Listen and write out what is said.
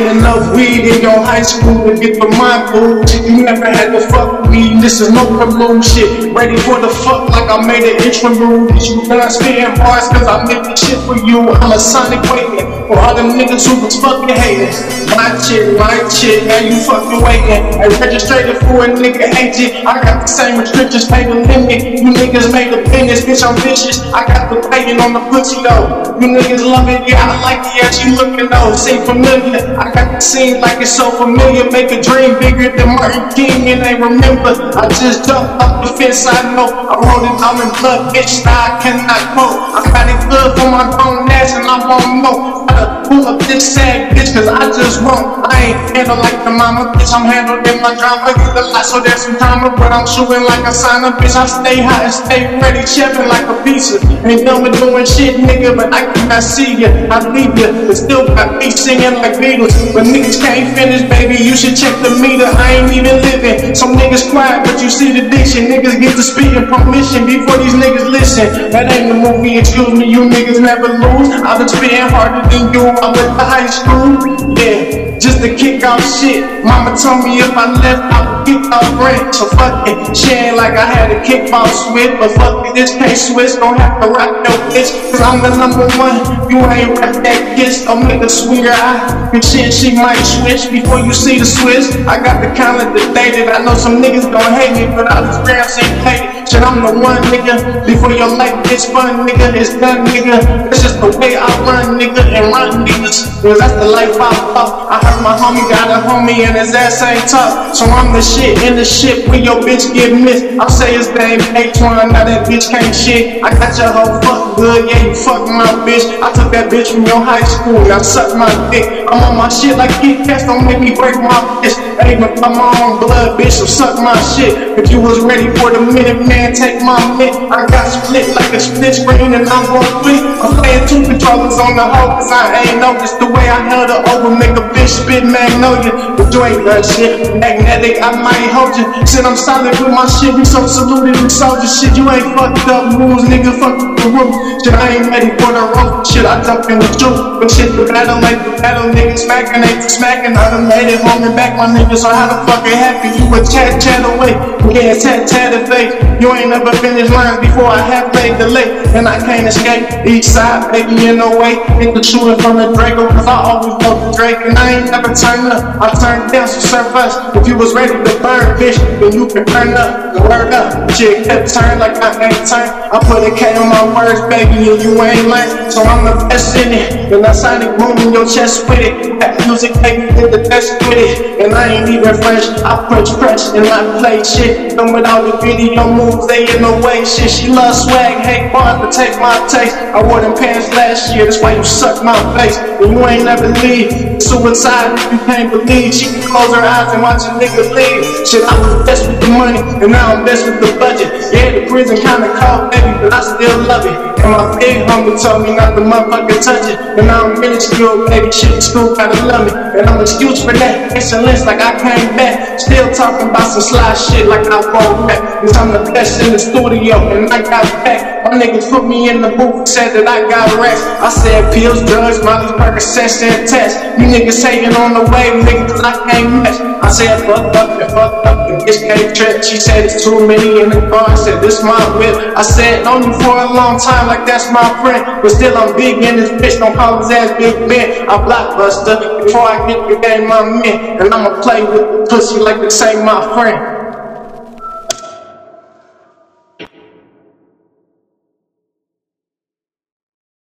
Ain't enough weed in your high school to get the mind fool. You never had to fuck me, this is no prelude shit. Ready for the fuck like I made an interlude. You done spitting bars cause I made this shit for you. I'm a sonic waiting for all them niggas who was fucking hating. My chick, my chick, now you fucking waiting. I registered for a nigga agent. I got the same restrictions, pay the limit. You niggas the business, bitch, I'm vicious. I got the pain on the pussy though. You niggas love it, yeah, I like it, yeah, she looking though. Seem familiar, I got the scene like it's so familiar. Make a dream bigger than Martin King, and they remember. I just jumped off the fence, I know. I wrote it, I'm in blood, bitch, I cannot quote. I got it good for my own and I won't know. Gotta pull up this sad bitch, cause I just won't. I ain't handle like the mama, bitch, I'm handled in my drama. Get a lot, so there's some time, but I'm shooting like a signer, bitch. I stay hot and stay ready, chefing like a pizza. Ain't done with doing shit, nigga, but I cannot see ya. I leave ya, but still got me singing like Beatles. But niggas can't finish, baby, you should check the meter. I ain't even living. Some niggas quiet, but you see the diction. Niggas get to speaking permission before these niggas listen. That ain't the movie, excuse me, you niggas never lose. I've been spitting harder than you, I went to high school. Yeah, just to kick off shit. Mama told me if I left, I would kick off rent. So fuck it, she ain't like I had a kickball switch. But fuck it, this can't switch, don't have to rock no bitch. Cause I'm the number one, you ain't rap that kiss. Don't make a sweeter eye. Cause shit, she might switch before you see the switch. I got the calendar that I know some niggas gon' hate me, but I just grams ain't paid. Shit, I'm the one nigga. Before your life gets fun, nigga, it's done, nigga. It's just the way I run, nigga, and run niggas. Cause that's the life I fuck. I heard my homie got a homie and his ass ain't tough. So I'm the shit in the shit when your bitch get missed. I'll say his name H1, now that bitch can't shit. I got your hoe fuck good, yeah, you fuck my bitch. I took that bitch from your high school, now suck my dick. I'm on my shit like Kit Kats, don't make me break my fist. Ain't even my own blood, bitch, so suck my shit. If you was ready for the minute, man, take my mitt. I got split like a split screen and I'm gon' quit. I'm playing controllers on the cause I ain't noticed the way I held her over, make a bitch spit magnolia. But you ain't done shit, magnetic, I might hold you. Shit, I'm solid with my shit, we so saluted and soldier shit. You ain't fucked up moves, nigga, fuck the roof. Shit, I ain't ready for the rope. Shit, I jump in the truth. But shit, the battle ain't the battle, niggas smacking ain't the smacking. I done made it home and back, my niggas. so how the fuck it happen? You a chat, chat away, yeah, tat, tat a face. You ain't never finished lines before I have made the late, and I can't escape. Each side, baby, in no way. Hit the shooter from the Draco, cause I always love the Drake, and I ain't never turn up. I turn down, serve us. If you was ready to burn, bitch, then you can turn up. The word up, shit kept turn like I ain't turn. I put a K on my words, baby, and you ain't learn. So I'm the best in it, and I sonic boom in your chest with it. That music, baby, did the best with it, and I ain't even fresh. I punch fresh and I play shit. Done with all the video moves, they in the way. Shit, she love swag, hate bars, but take my taste. I wore them pants last year, that's why you suck my face. And you ain't never leave. Suicide you can't believe. She can close her eyes and watch a nigga leave. Shit, I was best with the money, and now I'm best with the budget. Yeah, the prison kinda cold, baby, I still love it. And my big homie told me not to motherfucking touch it. And I'm minuscule, baby, shit, school gotta love me. And I'm excused for that. Excellence like I came back. Still talking about some sly shit like I rolled back. Cause I'm the best in the studio, and I got back. My niggas put me in the booth, said that I got racks. I said pills, drugs, molly, Percocets, and tests. You niggas hating on the wave, niggas, I can't match. I said fuck up and fuck up, and bitch can't trip. She said it's too many in the car. I said this my whip. I said known you for a long time, like that's my friend. But still I'm big in this bitch, don't call his ass Big Ben. I blockbuster before I get the game, my man. And I'ma play with the pussy like this ain't my friend.